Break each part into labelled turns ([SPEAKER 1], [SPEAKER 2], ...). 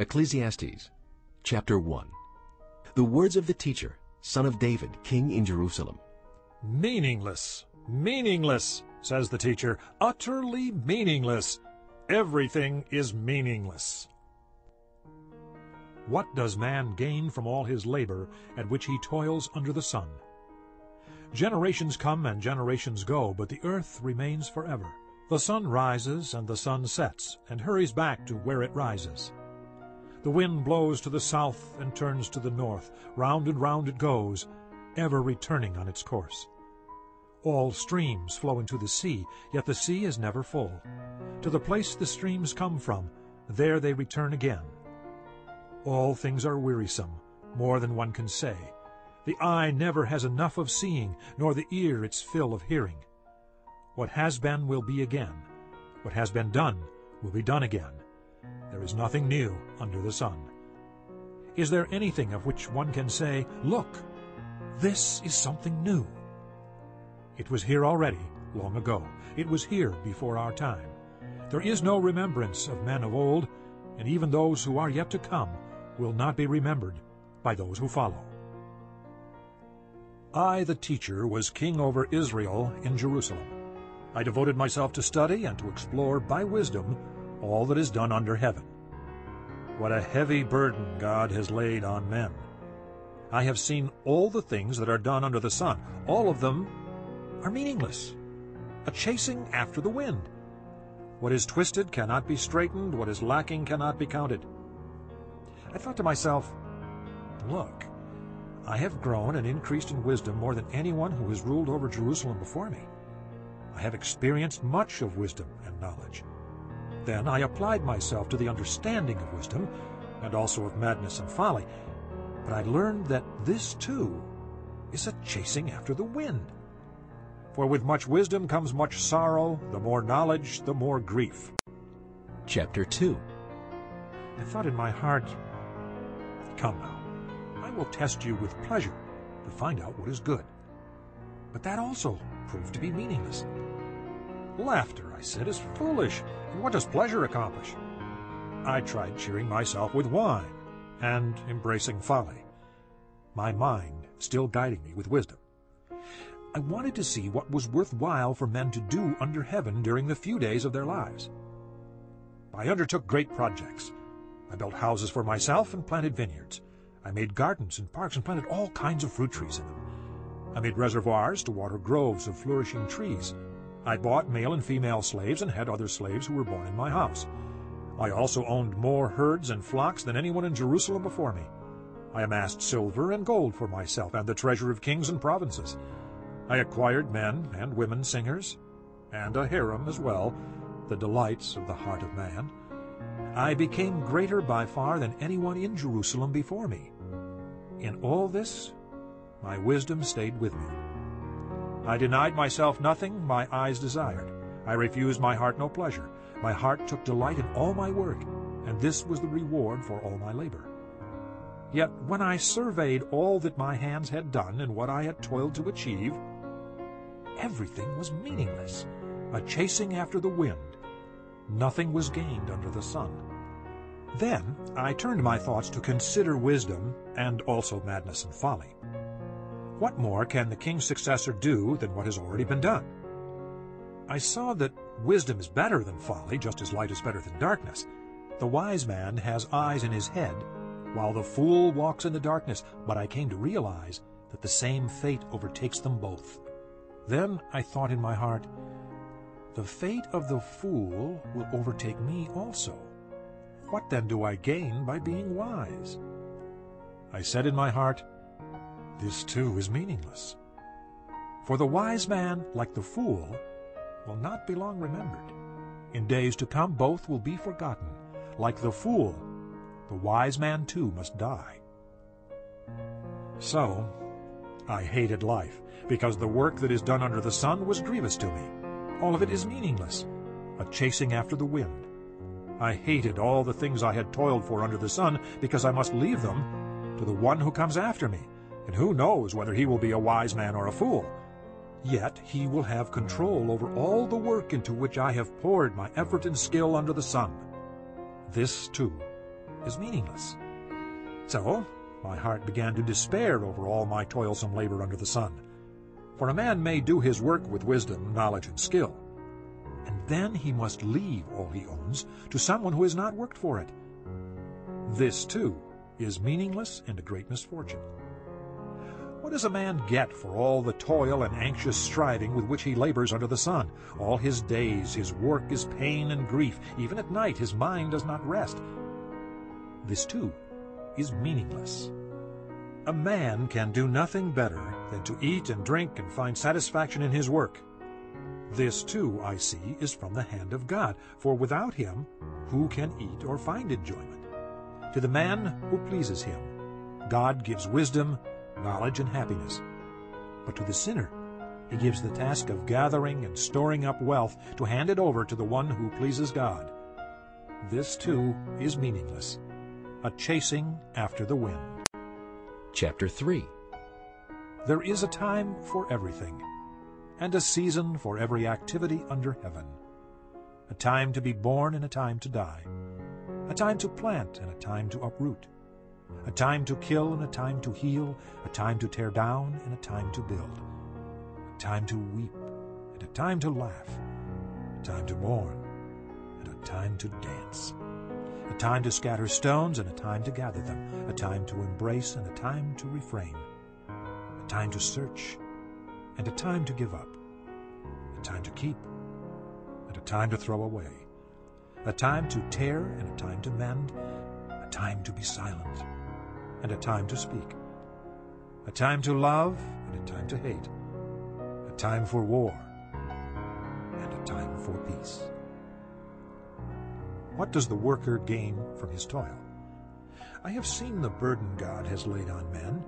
[SPEAKER 1] Ecclesiastes chapter 1 The words of the teacher, son of David, king in Jerusalem.
[SPEAKER 2] Meaningless, meaningless, says the teacher, utterly meaningless. Everything is meaningless. What does man gain from all his labor at which he toils under the sun? Generations come and generations go, but the earth remains forever. The sun rises and the sun sets, and hurries back to where it rises. The wind blows to the south and turns to the north. Round and round it goes, ever returning on its course. All streams flow into the sea, yet the sea is never full. To the place the streams come from, there they return again. All things are wearisome, more than one can say. The eye never has enough of seeing, nor the ear its fill of hearing. What has been will be again. What has been done will be done again. There is nothing new under the sun. Is there anything of which one can say, Look, this is something new? It was here already, long ago. It was here before our time. There is no remembrance of men of old, and even those who are yet to come will not be remembered by those who follow. I, the teacher, was king over Israel in Jerusalem. I devoted myself to study and to explore by wisdom all that is done under heaven. What a heavy burden God has laid on men. I have seen all the things that are done under the sun. All of them are meaningless, a chasing after the wind. What is twisted cannot be straightened, what is lacking cannot be counted. I thought to myself, look, I have grown and increased in wisdom more than anyone who has ruled over Jerusalem before me. I have experienced much of wisdom and knowledge. Then I applied myself to the understanding of wisdom, and also of madness and folly. But I learned that this, too, is a chasing after the wind. For with much wisdom comes much sorrow, the more knowledge, the more grief.
[SPEAKER 1] Chapter 2
[SPEAKER 2] I thought in my heart, Come now, I will test you with pleasure to find out what is good. But that also proved to be meaningless. Laughter, I said, is foolish, and what does pleasure accomplish? I tried cheering myself with wine and embracing folly, my mind still guiding me with wisdom. I wanted to see what was worthwhile for men to do under heaven during the few days of their lives. I undertook great projects. I built houses for myself and planted vineyards. I made gardens and parks and planted all kinds of fruit trees in them. I made reservoirs to water groves of flourishing trees. I bought male and female slaves and had other slaves who were born in my house. I also owned more herds and flocks than anyone in Jerusalem before me. I amassed silver and gold for myself and the treasure of kings and provinces. I acquired men and women singers, and a harem as well, the delights of the heart of man. I became greater by far than anyone in Jerusalem before me. In all this, my wisdom stayed with me. I denied myself nothing my eyes desired. I refused my heart no pleasure. My heart took delight in all my work, and this was the reward for all my labor. Yet when I surveyed all that my hands had done and what I had toiled to achieve, everything was meaningless, a chasing after the wind, Nothing was gained under the sun. Then I turned my thoughts to consider wisdom and also madness and folly. What more can the king's successor do than what has already been done? I saw that wisdom is better than folly, just as light is better than darkness. The wise man has eyes in his head, while the fool walks in the darkness, but I came to realize that the same fate overtakes them both. Then I thought in my heart, the fate of the fool will overtake me also. What then do I gain by being wise? I said in my heart, This too is meaningless. For the wise man, like the fool, will not be long remembered. In days to come both will be forgotten. Like the fool, the wise man too must die. So I hated life, because the work that is done under the sun was grievous to me. All of it is meaningless, a chasing after the wind. I hated all the things I had toiled for under the sun, because I must leave them to the one who comes after me, and who knows whether he will be a wise man or a fool. Yet he will have control over all the work into which I have poured my effort and skill under the sun. This, too, is meaningless. So my heart began to despair over all my toilsome labor under the sun. For a man may do his work with wisdom, knowledge, and skill, and then he must leave all he owns to someone who has not worked for it. This, too, is meaningless and a great misfortune. What does a man get for all the toil and anxious striving with which he labors under the sun? All his days his work is pain and grief. Even at night his mind does not rest. This, too, is meaningless. A man can do nothing better than to eat and drink and find satisfaction in his work. This, too, I see, is from the hand of God, for without him who can eat or find enjoyment? To the man who pleases him, God gives wisdom, knowledge, and happiness. But to the sinner, he gives the task of gathering and storing up wealth to hand it over to the one who pleases God. This, too, is meaningless, a chasing after the wind.
[SPEAKER 1] Chapter 3
[SPEAKER 2] There is a time for everything, and a season for every activity under heaven. A time to be born and a time to die. A time to plant and a time to uproot. A time to kill and a time to heal. A time to tear down and a time to build. A time to weep and a time to laugh. A time to mourn and a time to dance a time to scatter stones and a time to gather them, a time to embrace and a time to refrain, a time to search and a time to give up, a time to keep and a time to throw away, a time to tear and a time to mend, a time to be silent and a time to speak, a time to love and a time to hate, a time for war and a time for peace. What does the worker gain from his toil? I have seen the burden God has laid on men.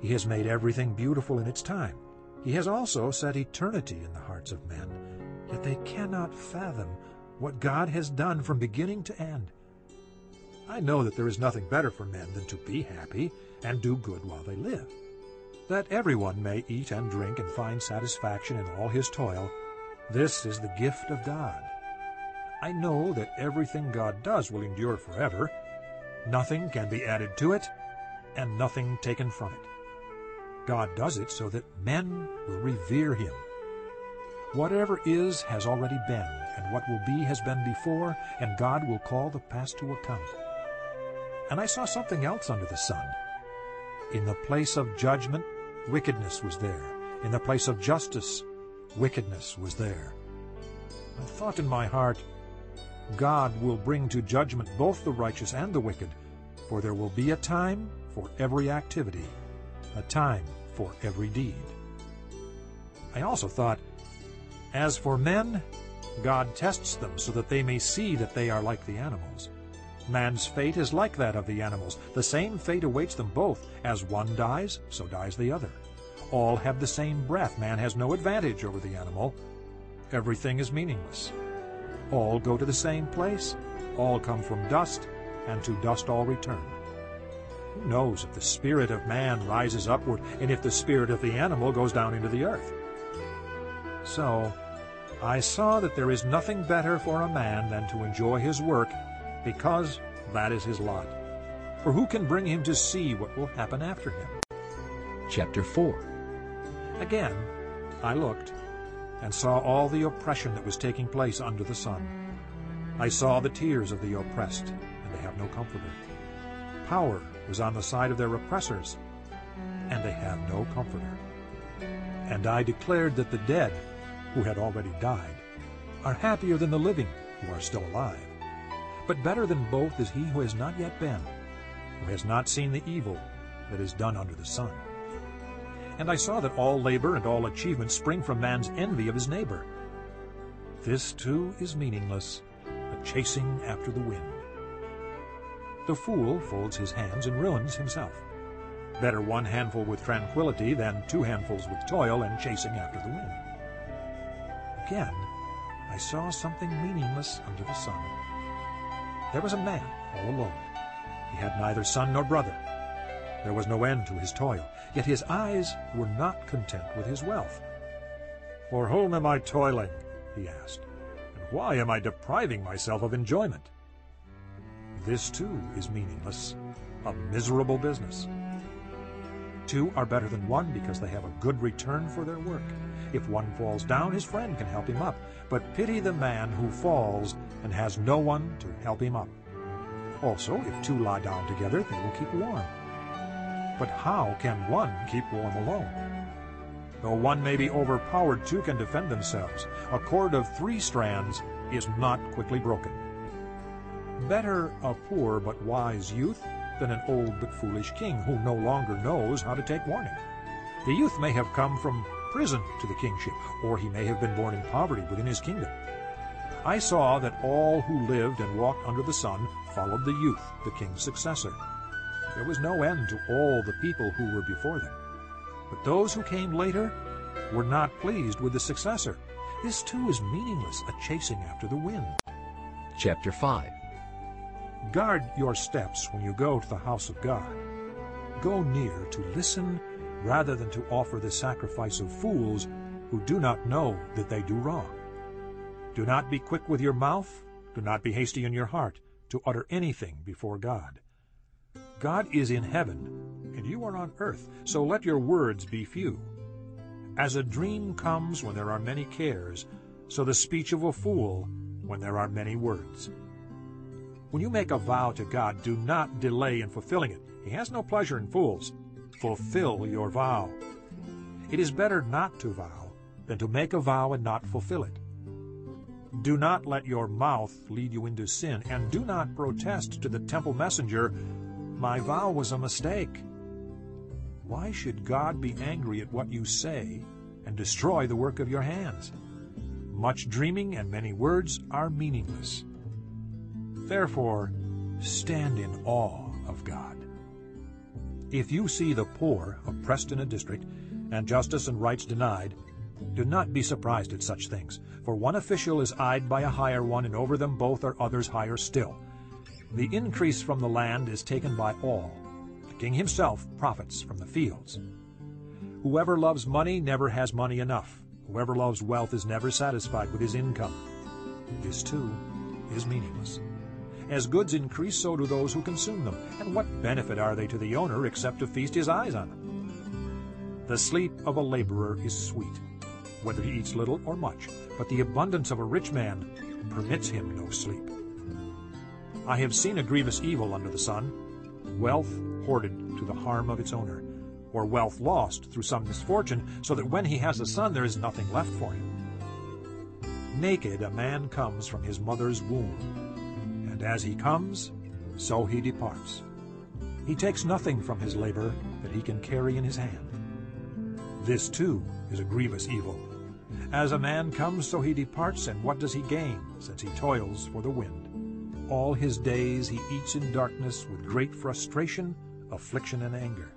[SPEAKER 2] He has made everything beautiful in its time. He has also set eternity in the hearts of men, yet they cannot fathom what God has done from beginning to end. I know that there is nothing better for men than to be happy and do good while they live. That everyone may eat and drink and find satisfaction in all his toil, this is the gift of God. I know that everything God does will endure forever. Nothing can be added to it, and nothing taken from it. God does it so that men will revere him. Whatever is has already been, and what will be has been before, and God will call the past to account. And I saw something else under the sun. In the place of judgment, wickedness was there. In the place of justice, wickedness was there. I thought in my heart, God will bring to judgment both the righteous and the wicked, for there will be a time for every activity, a time for every deed. I also thought, As for men, God tests them so that they may see that they are like the animals. Man's fate is like that of the animals. The same fate awaits them both. As one dies, so dies the other. All have the same breath. Man has no advantage over the animal. Everything is meaningless. All go to the same place. All come from dust, and to dust all return. Who knows if the spirit of man rises upward, and if the spirit of the animal goes down into the earth? So I saw that there is nothing better for a man than to enjoy his work, because that is his lot. For who can bring him to see what will happen after him?
[SPEAKER 1] Chapter 4
[SPEAKER 2] Again I looked, and saw all the oppression that was taking place under the sun. I saw the tears of the oppressed, and they have no comforter. Power was on the side of their oppressors, and they have no comforter. And I declared that the dead, who had already died, are happier than the living, who are still alive. But better than both is he who has not yet been, who has not seen the evil that is done under the sun. And I saw that all labor and all achievement spring from man's envy of his neighbor. This too is meaningless, a chasing after the wind. The fool folds his hands and ruins himself. Better one handful with tranquility than two handfuls with toil and chasing after the wind. Again, I saw something meaningless under the sun. There was a man all alone. He had neither son nor brother. There was no end to his toil, yet his eyes were not content with his wealth. For whom am I toiling? he asked, and why am I depriving myself of enjoyment? This too is meaningless, a miserable business. Two are better than one because they have a good return for their work. If one falls down, his friend can help him up. But pity the man who falls and has no one to help him up. Also, if two lie down together, they will keep warm. But how can one keep warm alone? Though one may be overpowered, two can defend themselves. A cord of three strands is not quickly broken. Better a poor but wise youth than an old but foolish king who no longer knows how to take warning. The youth may have come from prison to the kingship, or he may have been born in poverty within his kingdom. I saw that all who lived and walked under the sun followed the youth, the king's successor. There was no end to all the people who were before them. But those who came later were not pleased with the successor. This too is meaningless, a chasing after the wind.
[SPEAKER 1] Chapter 5
[SPEAKER 2] Guard your steps when you go to the house of God. Go near to listen rather than to offer the sacrifice of fools who do not know that they do wrong. Do not be quick with your mouth, do not be hasty in your heart to utter anything before God. God is in heaven, and you are on earth, so let your words be few. As a dream comes when there are many cares, so the speech of a fool when there are many words. When you make a vow to God, do not delay in fulfilling it. He has no pleasure in fools. Fulfill your vow. It is better not to vow than to make a vow and not fulfill it. Do not let your mouth lead you into sin, and do not protest to the temple messenger, My vow was a mistake. Why should God be angry at what you say and destroy the work of your hands? Much dreaming and many words are meaningless. Therefore, stand in awe of God. If you see the poor oppressed in a district, and justice and rights denied, do not be surprised at such things, for one official is eyed by a higher one, and over them both are others higher still. The increase from the land is taken by all. The king himself profits from the fields. Whoever loves money never has money enough. Whoever loves wealth is never satisfied with his income. This, too, is meaningless. As goods increase, so do those who consume them. And what benefit are they to the owner except to feast his eyes on them? The sleep of a laborer is sweet, whether he eats little or much, but the abundance of a rich man permits him no sleep. I have seen a grievous evil under the sun, wealth hoarded to the harm of its owner, or wealth lost through some misfortune, so that when he has a son there is nothing left for him. Naked a man comes from his mother's womb, and as he comes, so he departs. He takes nothing from his labor that he can carry in his hand. This too is a grievous evil. As a man comes, so he departs, and what does he gain, since he toils for the wind? All his days he eats in darkness with great frustration, affliction, and anger.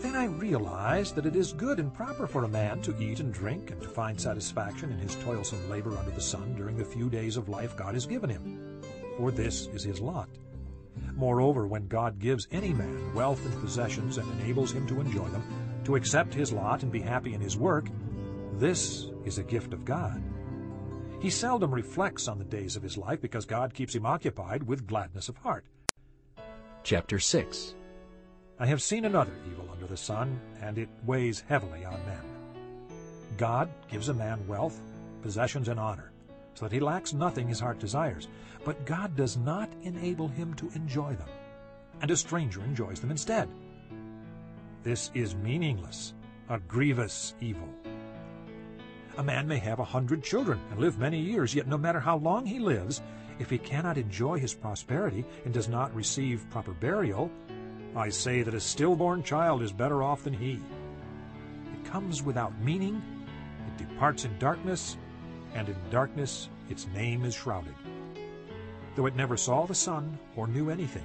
[SPEAKER 2] Then I realized that it is good and proper for a man to eat and drink and to find satisfaction in his toilsome labor under the sun during the few days of life God has given him for this is his lot. Moreover, when God gives any man wealth and possessions and enables him to enjoy them, to accept his lot and be happy in his work, this is a gift of God. He seldom reflects on the days of his life because God keeps him occupied with gladness of heart.
[SPEAKER 1] Chapter 6
[SPEAKER 2] I have seen another evil under the sun, and it weighs heavily on men. God gives a man wealth, possessions, and honor so that he lacks nothing his heart desires. But God does not enable him to enjoy them, and a stranger enjoys them instead. This is meaningless, a grievous evil. A man may have a hundred children and live many years, yet no matter how long he lives, if he cannot enjoy his prosperity and does not receive proper burial, I say that a stillborn child is better off than he. It comes without meaning, it departs in darkness, and in darkness its name is shrouded. Though it never saw the sun or knew anything,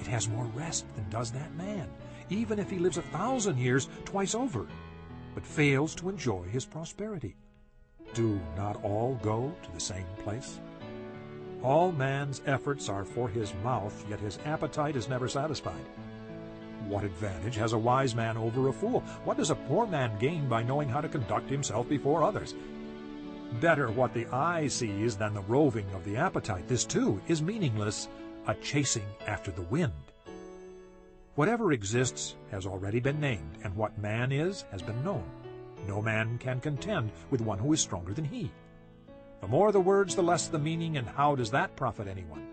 [SPEAKER 2] it has more rest than does that man, even if he lives a thousand years twice over, but fails to enjoy his prosperity. Do not all go to the same place? All man's efforts are for his mouth, yet his appetite is never satisfied. What advantage has a wise man over a fool? What does a poor man gain by knowing how to conduct himself before others? Better what the eye sees than the roving of the appetite. This, too, is meaningless, a chasing after the wind. Whatever exists has already been named, and what man is has been known. No man can contend with one who is stronger than he. The more the words, the less the meaning, and how does that profit anyone?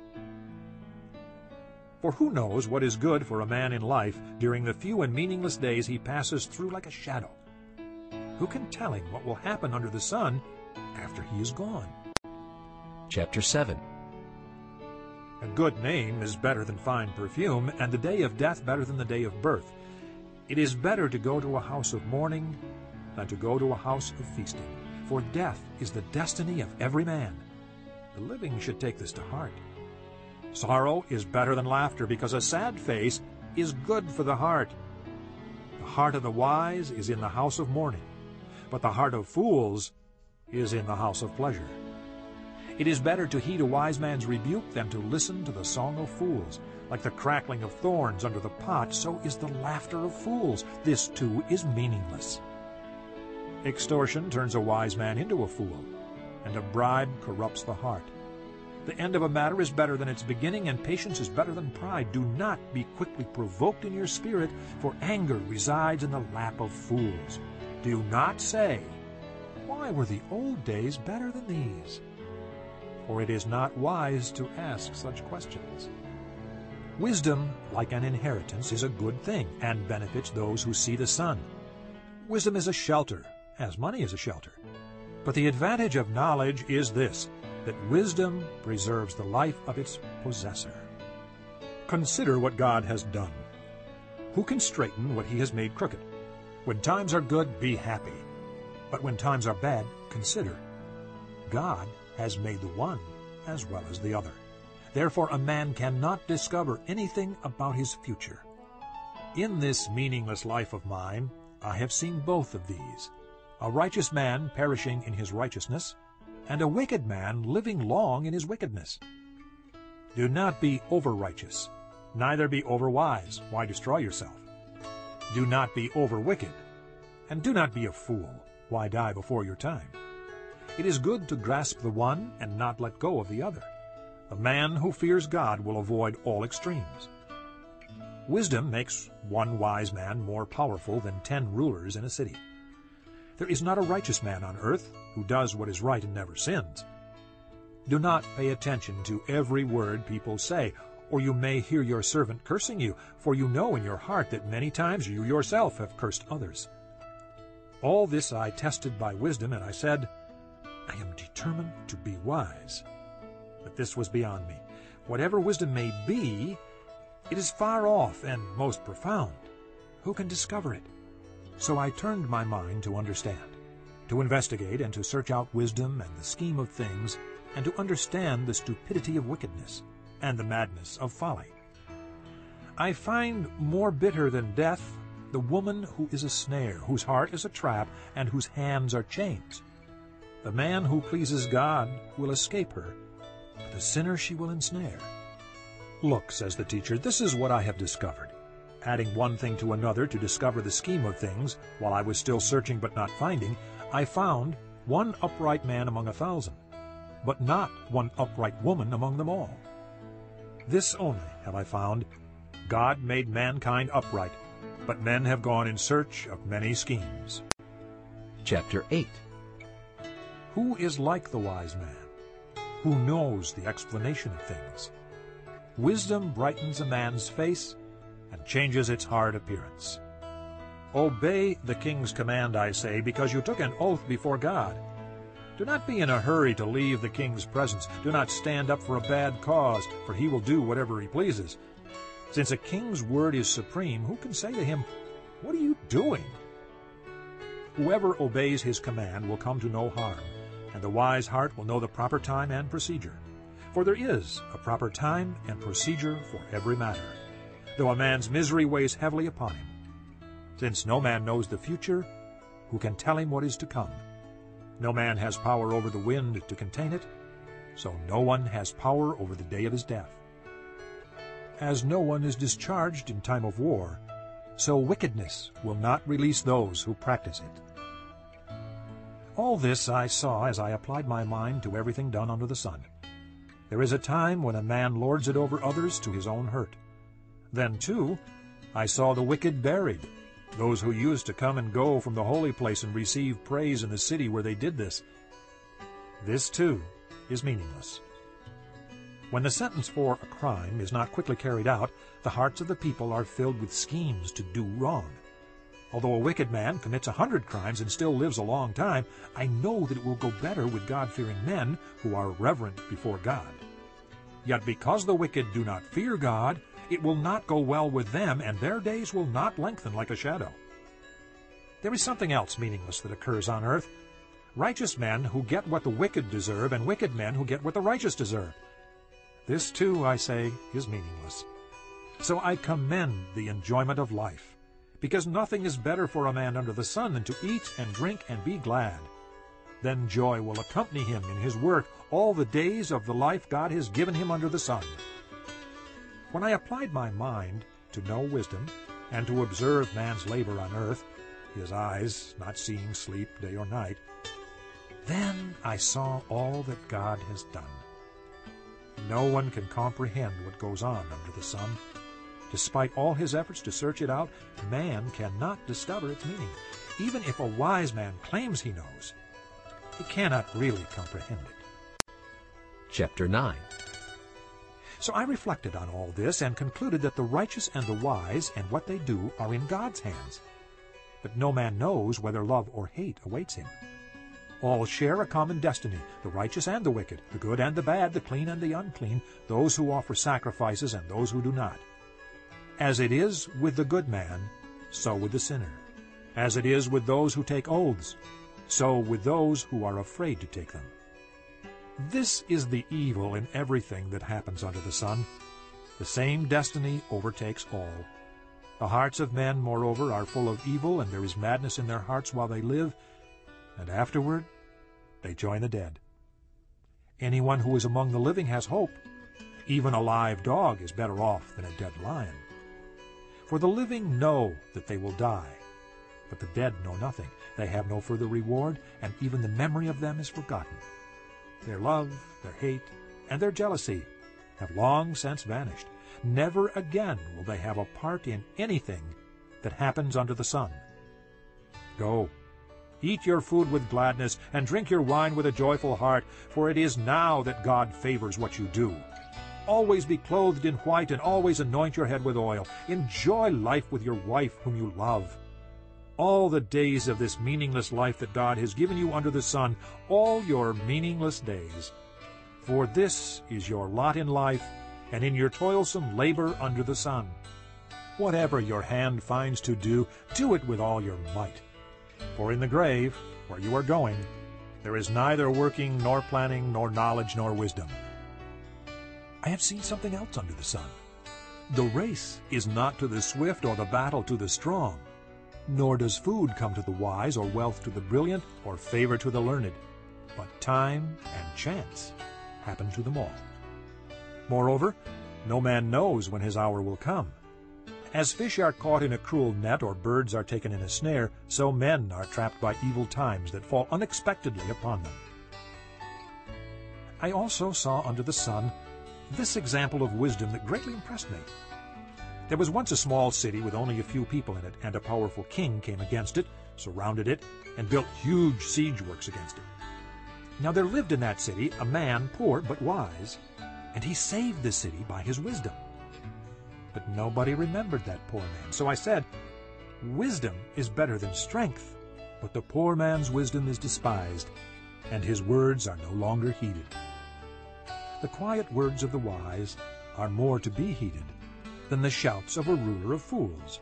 [SPEAKER 2] For who knows what is good for a man in life during the few and meaningless days he passes through like a shadow? Who can tell him what will happen under the sun after he is gone?
[SPEAKER 1] Chapter 7
[SPEAKER 2] A good name is better than fine perfume, and the day of death better than the day of birth. It is better to go to a house of mourning than to go to a house of feasting, for death is the destiny of every man. The living should take this to heart. Sorrow is better than laughter, because a sad face is good for the heart. The heart of the wise is in the house of mourning, but the heart of fools is in the house of pleasure. It is better to heed a wise man's rebuke than to listen to the song of fools. Like the crackling of thorns under the pot, so is the laughter of fools. This, too, is meaningless. Extortion turns a wise man into a fool, and a bribe corrupts the heart. The end of a matter is better than its beginning, and patience is better than pride. Do not be quickly provoked in your spirit, for anger resides in the lap of fools. Do not say, Why were the old days better than these? For it is not wise to ask such questions. Wisdom, like an inheritance, is a good thing, and benefits those who see the sun. Wisdom is a shelter, as money is a shelter. But the advantage of knowledge is this, that wisdom preserves the life of its possessor. Consider what God has done. Who can straighten what he has made crooked? When times are good, be happy. But when times are bad, consider. God has made the one as well as the other. Therefore a man cannot discover anything about his future. In this meaningless life of mine, I have seen both of these, a righteous man perishing in his righteousness, and a wicked man living long in his wickedness. Do not be over-righteous, neither be over-wise. Why destroy yourself? Do not be over-wicked, and do not be a fool. Why die before your time? It is good to grasp the one and not let go of the other. The man who fears God will avoid all extremes. Wisdom makes one wise man more powerful than ten rulers in a city. There is not a righteous man on earth who does what is right and never sins. Do not pay attention to every word people say, or you may hear your servant cursing you, for you know in your heart that many times you yourself have cursed others. All this I tested by wisdom, and I said, I am determined to be wise. But this was beyond me. Whatever wisdom may be, it is far off and most profound. Who can discover it? So I turned my mind to understand, to investigate and to search out wisdom and the scheme of things, and to understand the stupidity of wickedness and the madness of folly. I find more bitter than death the woman who is a snare, whose heart is a trap, and whose hands are chains. The man who pleases God will escape her, but the sinner she will ensnare. Look, says the teacher, this is what I have discovered adding one thing to another to discover the scheme of things, while I was still searching but not finding, I found one upright man among a thousand, but not one upright woman among them all. This only have I found, God made mankind upright, but men have gone in search of many schemes.
[SPEAKER 1] Chapter 8
[SPEAKER 2] Who is like the wise man? Who knows the explanation of things? Wisdom brightens a man's face, and changes its hard appearance. Obey the king's command, I say, because you took an oath before God. Do not be in a hurry to leave the king's presence. Do not stand up for a bad cause, for he will do whatever he pleases. Since a king's word is supreme, who can say to him, What are you doing? Whoever obeys his command will come to no harm, and the wise heart will know the proper time and procedure. For there is a proper time and procedure for every matter though a man's misery weighs heavily upon him. Since no man knows the future, who can tell him what is to come? No man has power over the wind to contain it, so no one has power over the day of his death. As no one is discharged in time of war, so wickedness will not release those who practice it. All this I saw as I applied my mind to everything done under the sun. There is a time when a man lords it over others to his own hurt. Then, too, I saw the wicked buried, those who used to come and go from the holy place and receive praise in the city where they did this. This, too, is meaningless. When the sentence for a crime is not quickly carried out, the hearts of the people are filled with schemes to do wrong. Although a wicked man commits a hundred crimes and still lives a long time, I know that it will go better with God-fearing men who are reverent before God. Yet because the wicked do not fear God, it will not go well with them, and their days will not lengthen like a shadow. There is something else meaningless that occurs on earth. Righteous men who get what the wicked deserve, and wicked men who get what the righteous deserve. This, too, I say, is meaningless. So I commend the enjoyment of life, because nothing is better for a man under the sun than to eat and drink and be glad. Then joy will accompany him in his work all the days of the life God has given him under the sun. When I applied my mind to know wisdom and to observe man's labor on earth, his eyes not seeing sleep day or night, then I saw all that God has done. No one can comprehend what goes on under the sun. Despite all his efforts to search it out, man cannot discover its meaning. Even if a wise man claims he knows, he cannot really comprehend it.
[SPEAKER 1] Chapter 9
[SPEAKER 2] So I reflected on all this and concluded that the righteous and the wise and what they do are in God's hands. But no man knows whether love or hate awaits him. All share a common destiny, the righteous and the wicked, the good and the bad, the clean and the unclean, those who offer sacrifices and those who do not. As it is with the good man, so with the sinner. As it is with those who take oaths, so with those who are afraid to take them. This is the evil in everything that happens under the sun. The same destiny overtakes all. The hearts of men, moreover, are full of evil, and there is madness in their hearts while they live, and afterward they join the dead. Anyone who is among the living has hope. Even a live dog is better off than a dead lion. For the living know that they will die, but the dead know nothing. They have no further reward, and even the memory of them is forgotten. Their love, their hate, and their jealousy have long since vanished. Never again will they have a part in anything that happens under the sun. Go, eat your food with gladness, and drink your wine with a joyful heart, for it is now that God favors what you do. Always be clothed in white, and always anoint your head with oil. Enjoy life with your wife whom you love. All the days of this meaningless life that God has given you under the sun, all your meaningless days. For this is your lot in life, and in your toilsome labor under the sun. Whatever your hand finds to do, do it with all your might. For in the grave, where you are going, there is neither working, nor planning, nor knowledge, nor wisdom. I have seen something else under the sun. The race is not to the swift, or the battle to the strong. Nor does food come to the wise, or wealth to the brilliant, or favor to the learned. But time and chance happen to them all. Moreover, no man knows when his hour will come. As fish are caught in a cruel net, or birds are taken in a snare, so men are trapped by evil times that fall unexpectedly upon them. I also saw under the sun this example of wisdom that greatly impressed me. There was once a small city with only a few people in it, and a powerful king came against it, surrounded it, and built huge siege works against it. Now there lived in that city a man poor but wise, and he saved the city by his wisdom. But nobody remembered that poor man. So I said, Wisdom is better than strength, but the poor man's wisdom is despised, and his words are no longer heeded. The quiet words of the wise are more to be heeded than the shouts of a ruler of fools.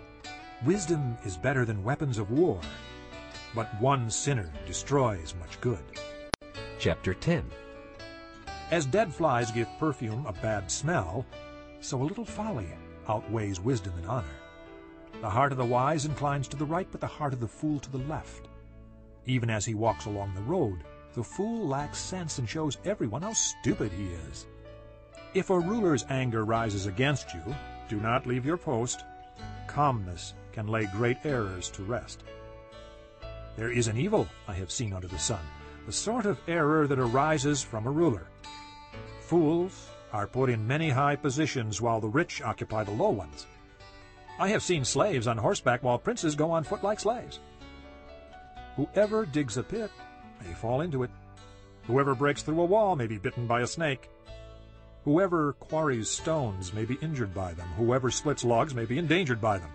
[SPEAKER 2] Wisdom is better than weapons of war, but one sinner destroys much good.
[SPEAKER 1] Chapter 10
[SPEAKER 2] As dead flies give perfume a bad smell, so a little folly outweighs wisdom and honor. The heart of the wise inclines to the right, but the heart of the fool to the left. Even as he walks along the road, the fool lacks sense and shows everyone how stupid he is. If a ruler's anger rises against you, do not leave your post. Calmness can lay great errors to rest. There is an evil I have seen under the sun, the sort of error that arises from a ruler. Fools are put in many high positions while the rich occupy the low ones. I have seen slaves on horseback while princes go on foot like slaves. Whoever digs a pit may fall into it. Whoever breaks through a wall may be bitten by a snake. Whoever quarries stones may be injured by them. Whoever splits logs may be endangered by them.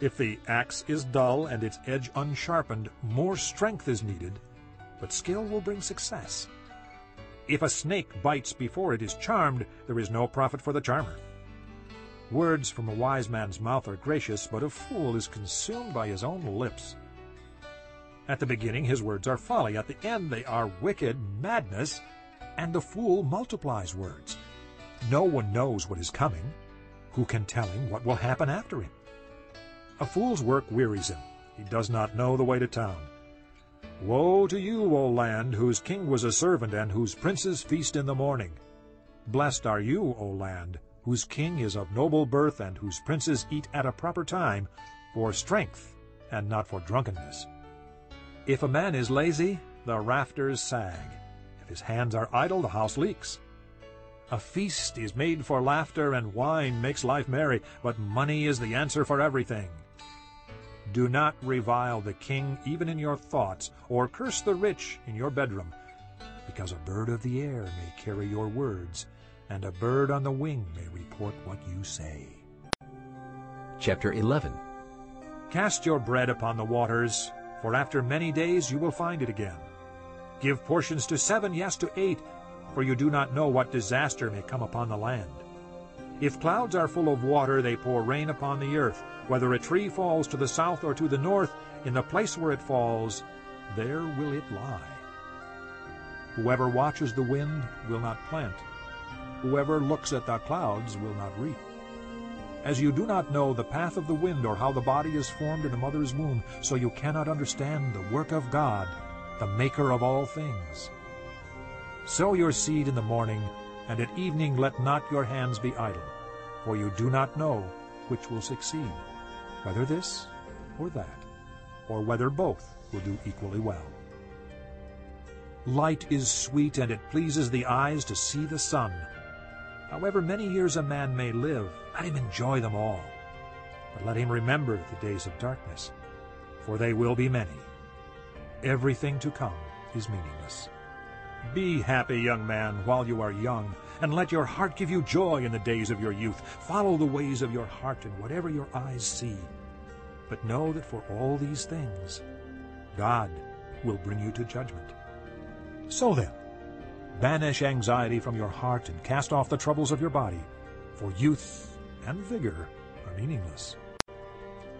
[SPEAKER 2] If the axe is dull and its edge unsharpened, more strength is needed, but skill will bring success. If a snake bites before it is charmed, there is no profit for the charmer. Words from a wise man's mouth are gracious, but a fool is consumed by his own lips. At the beginning his words are folly, at the end they are wicked madness, and the fool multiplies words. No one knows what is coming. Who can tell him what will happen after him? A fool's work wearies him. He does not know the way to town. Woe to you, O land, whose king was a servant, and whose princes feast in the morning. Blessed are you, O land, whose king is of noble birth, and whose princes eat at a proper time, for strength and not for drunkenness. If a man is lazy, the rafters sag. If his hands are idle, the house leaks. A feast is made for laughter, and wine makes life merry, but money is the answer for everything. Do not revile the king even in your thoughts, or curse the rich in your bedroom, because a bird of the air may carry your words, and a bird on the wing may report what you say.
[SPEAKER 1] Chapter 11
[SPEAKER 2] Cast your bread upon the waters, for after many days you will find it again. Give portions to seven, yes, to eight, for you do not know what disaster may come upon the land. If clouds are full of water, they pour rain upon the earth. Whether a tree falls to the south or to the north, in the place where it falls, there will it lie. Whoever watches the wind will not plant. Whoever looks at the clouds will not reap. As you do not know the path of the wind or how the body is formed in a mother's womb, so you cannot understand the work of God, the maker of all things. Sow your seed in the morning, and at evening let not your hands be idle, for you do not know which will succeed, whether this or that, or whether both will do equally well. Light is sweet, and it pleases the eyes to see the sun. However many years a man may live, let him enjoy them all. But let him remember the days of darkness, for they will be many. Everything to come is meaningless. Be happy, young man, while you are young, and let your heart give you joy in the days of your youth. Follow the ways of your heart in whatever your eyes see. But know that for all these things, God will bring you to judgment. So then, banish anxiety from your heart and cast off the troubles of your body, for youth and vigor are meaningless.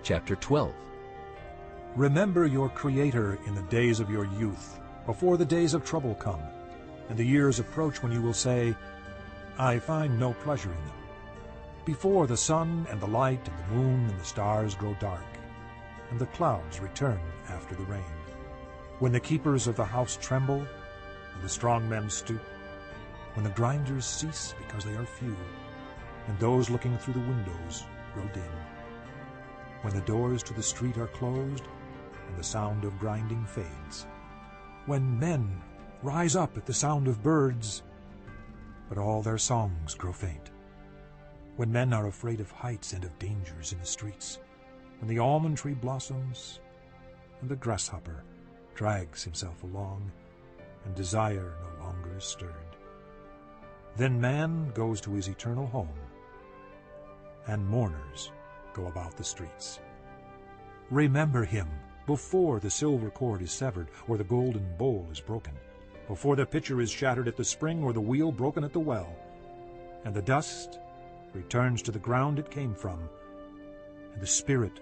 [SPEAKER 1] Chapter 12
[SPEAKER 2] Remember your Creator in the days of your youth, before the days of trouble come, and the years approach when you will say, I find no pleasure in them. Before the sun and the light and the moon and the stars grow dark, and the clouds return after the rain. When the keepers of the house tremble, and the strong men stoop, when the grinders cease because they are few, and those looking through the windows grow dim, when the doors to the street are closed, and the sound of grinding fades, when men rise up at the sound of birds, but all their songs grow faint, when men are afraid of heights and of dangers in the streets, when the almond tree blossoms, and the grasshopper drags himself along, and desire no longer is stirred. Then man goes to his eternal home, and mourners go about the streets. Remember him before the silver cord is severed, or the golden bowl is broken, before the pitcher is shattered at the spring, or the wheel broken at the well, and the dust returns to the ground it came from, and the spirit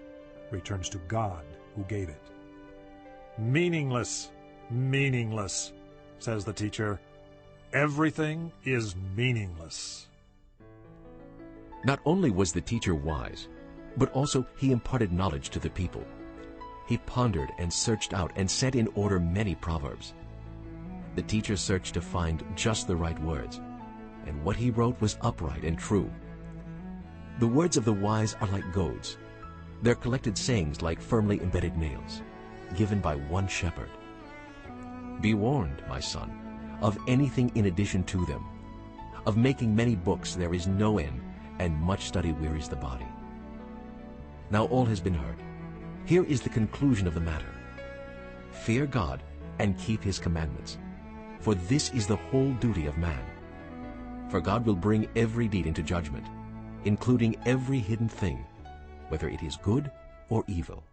[SPEAKER 2] returns to God who gave it. Meaningless, meaningless, says the teacher. Everything is meaningless.
[SPEAKER 1] Not only was the teacher wise, but also he imparted knowledge to the people. He pondered and searched out and set in order many proverbs. The teacher searched to find just the right words, and what he wrote was upright and true. The words of the wise are like goads, their collected sayings like firmly embedded nails, given by one shepherd. Be warned, my son, of anything in addition to them. Of making many books there is no end, and much study wearies the body. Now all has been heard. Here is the conclusion of the matter. Fear God and keep his commandments, for this is the whole duty of man. For God will bring every deed into judgment, including every hidden thing, whether it is good or evil.